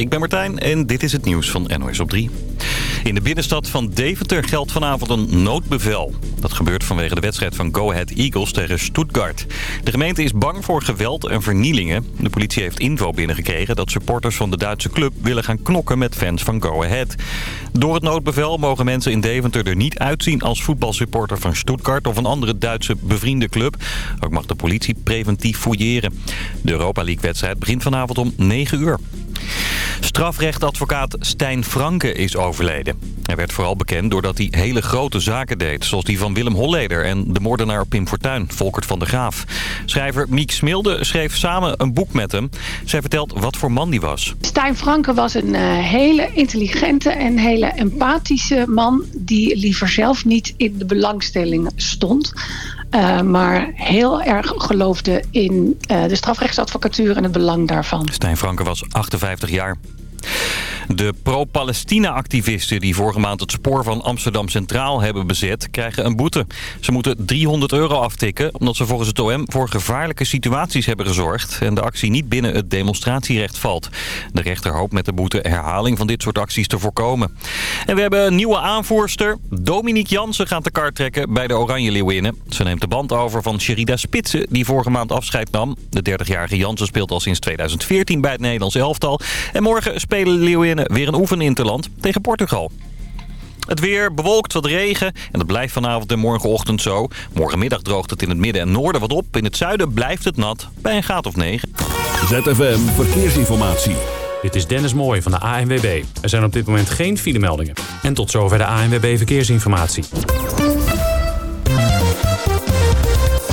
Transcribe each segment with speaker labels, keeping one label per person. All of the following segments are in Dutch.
Speaker 1: ik ben Martijn en dit is het nieuws van NOS op 3. In de binnenstad van Deventer geldt vanavond een noodbevel. Dat gebeurt vanwege de wedstrijd van Go Ahead Eagles tegen Stuttgart. De gemeente is bang voor geweld en vernielingen. De politie heeft info binnengekregen dat supporters van de Duitse club willen gaan knokken met fans van Go Ahead. Door het noodbevel mogen mensen in Deventer er niet uitzien als voetbalsupporter van Stuttgart of een andere Duitse bevriende club. Ook mag de politie preventief fouilleren. De Europa League wedstrijd begint vanavond om 9 uur. Strafrechtadvocaat Stijn Franke is overleden. Hij werd vooral bekend doordat hij hele grote zaken deed... zoals die van Willem Holleder en de moordenaar Pim Fortuyn, Volkert van der Graaf. Schrijver Miek Smilde schreef samen een boek met hem. Zij vertelt wat voor man die was.
Speaker 2: Stijn Franke was een uh, hele intelligente en hele empathische man... die liever zelf niet in de belangstelling stond... Uh, maar heel erg geloofde in uh, de strafrechtsadvocatuur en het belang daarvan.
Speaker 1: Stijn Franke was 58 jaar. De pro-Palestina-activisten die vorige maand het spoor van Amsterdam Centraal hebben bezet, krijgen een boete. Ze moeten 300 euro aftikken omdat ze volgens het OM voor gevaarlijke situaties hebben gezorgd en de actie niet binnen het demonstratierecht valt. De rechter hoopt met de boete herhaling van dit soort acties te voorkomen. En we hebben een nieuwe aanvoerster. Dominique Jansen gaat de kar trekken bij de Oranje Leeuwinnen. Ze neemt de band over van Sherida Spitsen die vorige maand afscheid nam. De 30-jarige Jansen speelt al sinds 2014 bij het Nederlands elftal. En morgen spelen Leeuwinnen weer een oefeninterland tegen Portugal. Het weer bewolkt wat regen en dat blijft vanavond en morgenochtend zo. Morgenmiddag droogt het in het midden en noorden wat op. In het zuiden blijft het nat bij een graad of 9.
Speaker 3: ZFM Verkeersinformatie.
Speaker 4: Dit is Dennis Mooij van de ANWB. Er zijn op dit moment geen filemeldingen. En tot zover de ANWB Verkeersinformatie.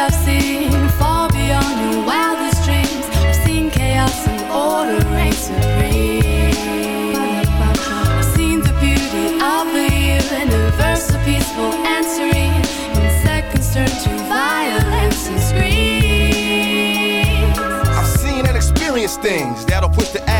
Speaker 5: I've seen far beyond your wildest dreams. I've seen chaos and order reign supreme. I've seen the beauty of the universe, so peaceful and seconds turn to violence and scream.
Speaker 6: I've seen and experienced things that'll push the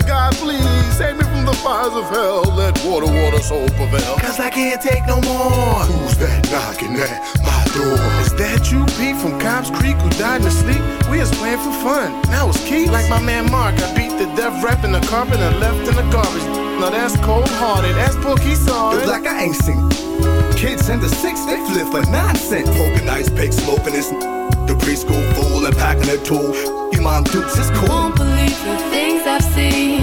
Speaker 7: God, please save me from the fires of hell. Let water, water, soul prevail.
Speaker 6: Cause I can't take no more.
Speaker 7: Who's that knocking at my door? Is that you, Pete, from Cobb's Creek, who died in his sleep? We was playing for fun. Now it's Keith.
Speaker 6: Like my man Mark, I beat the death rap in the carpet and left in the garbage. Now that's cold hearted. That's Pookie sorry.
Speaker 8: Look like I ain't seen. Kids in the six, they flip for nonsense. Poking ice pick, smoking this. The preschool fool and packing a tool. You mom dukes is cool.
Speaker 5: Won't believe the things I've seen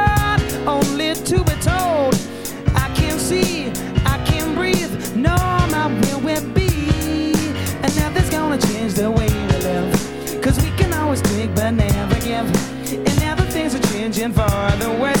Speaker 9: dancing for the
Speaker 10: West.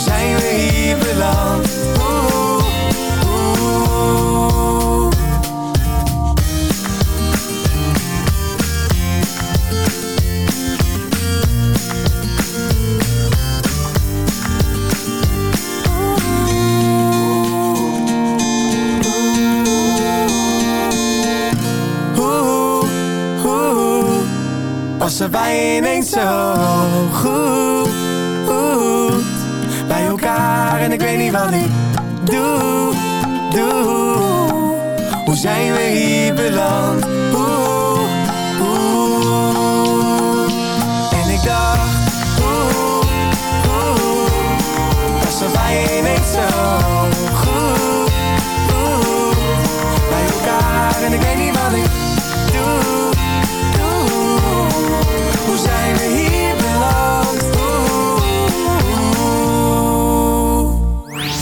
Speaker 10: zijn we hier beland? Oeh, oeh Hoe, hoe Was er bij ineens zo goed en ik weet niet wat ik doe, doe. Hoe zijn we hier beland? Hoe, hoe En ik dacht, hoe, hoe Was er bij ineens zo goed, goed Bij elkaar en ik weet niet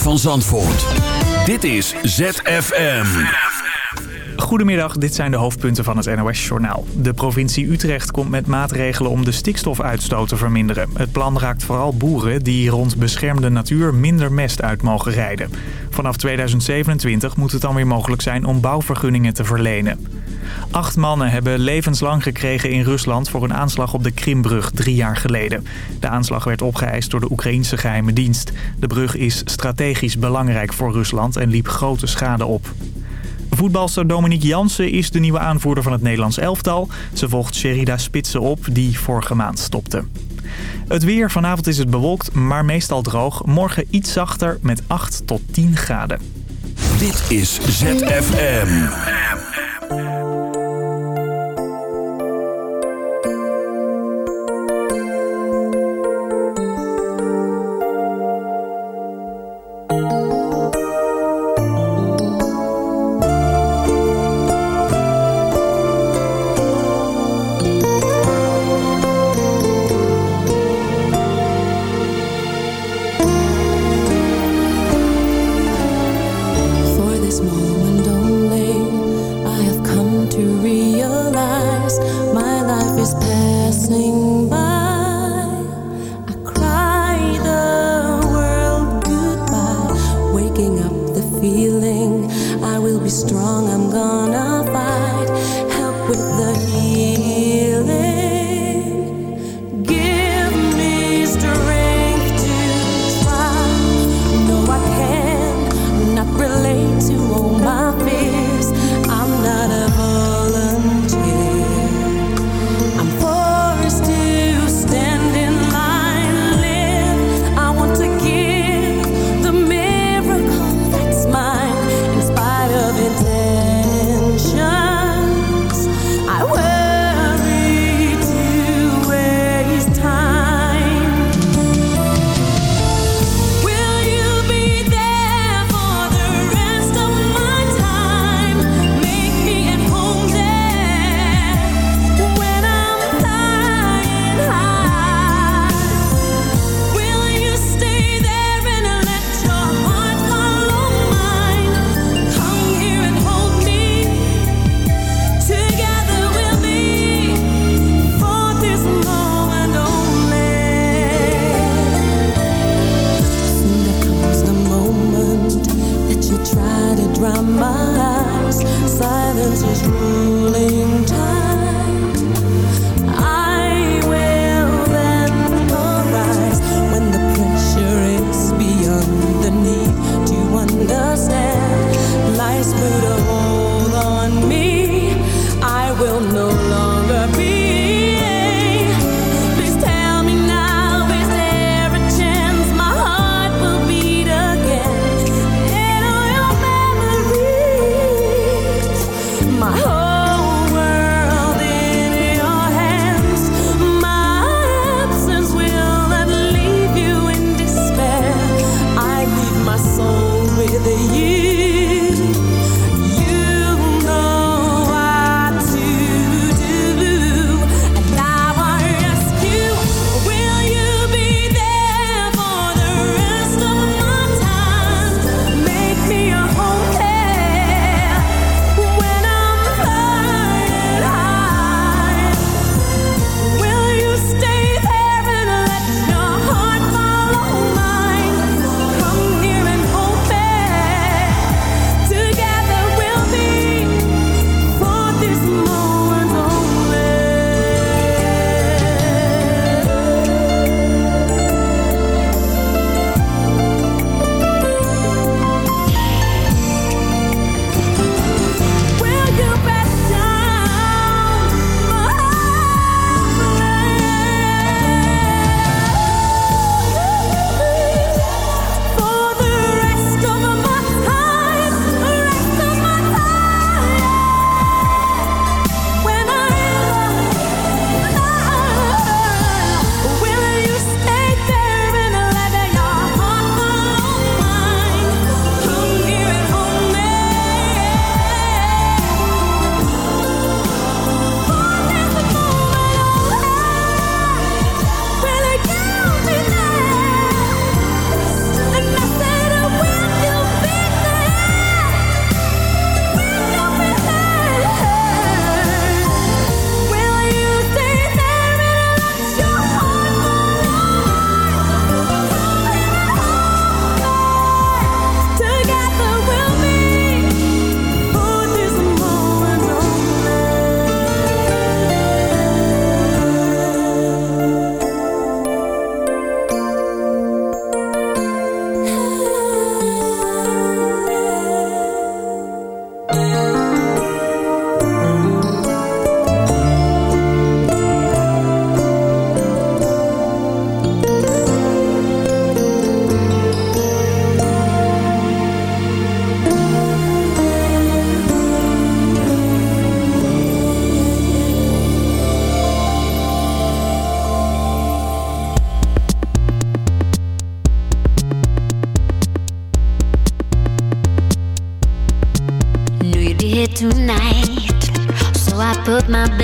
Speaker 11: Van Zandvoort. Dit is ZFM.
Speaker 12: Goedemiddag, dit zijn de hoofdpunten van het NOS-journaal. De provincie Utrecht komt met maatregelen om de stikstofuitstoot te verminderen. Het plan raakt vooral boeren die rond beschermde natuur minder mest uit mogen rijden. Vanaf 2027 moet het dan weer mogelijk zijn om bouwvergunningen te verlenen. Acht mannen hebben levenslang gekregen in Rusland voor een aanslag op de Krimbrug drie jaar geleden. De aanslag werd opgeëist door de Oekraïnse geheime dienst. De brug is strategisch belangrijk voor Rusland en liep grote schade op. Voetbalster Dominique Jansen is de nieuwe aanvoerder van het Nederlands elftal. Ze volgt Sherida Spitsen op, die vorige maand stopte. Het weer, vanavond is het bewolkt, maar meestal droog. Morgen iets zachter met 8 tot 10 graden.
Speaker 11: Dit is ZFM.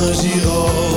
Speaker 13: van een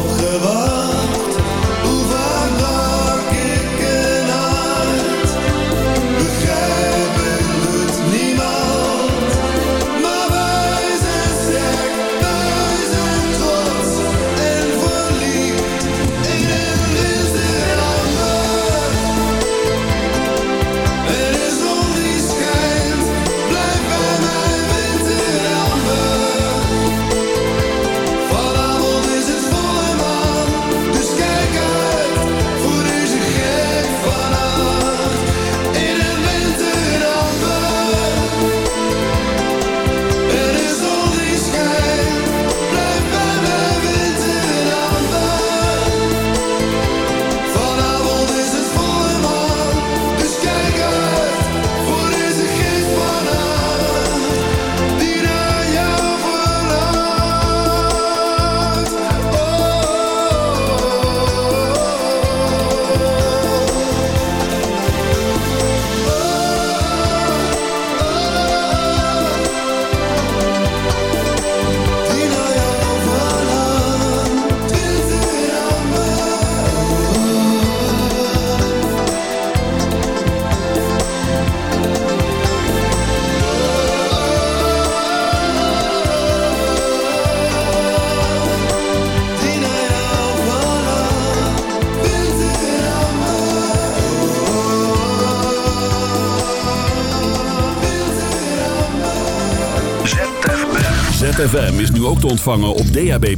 Speaker 3: ZFM is nu ook te ontvangen op DAB+.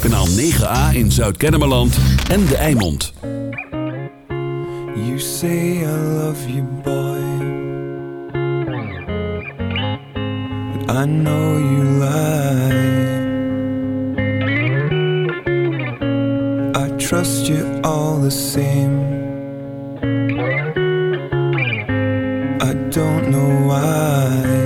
Speaker 3: Kanaal 9A in Zuid-Kennemerland en De Eimond.
Speaker 14: You say I love you, boy. But I know you lie. I trust you all the same. I don't know why.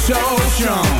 Speaker 14: so strong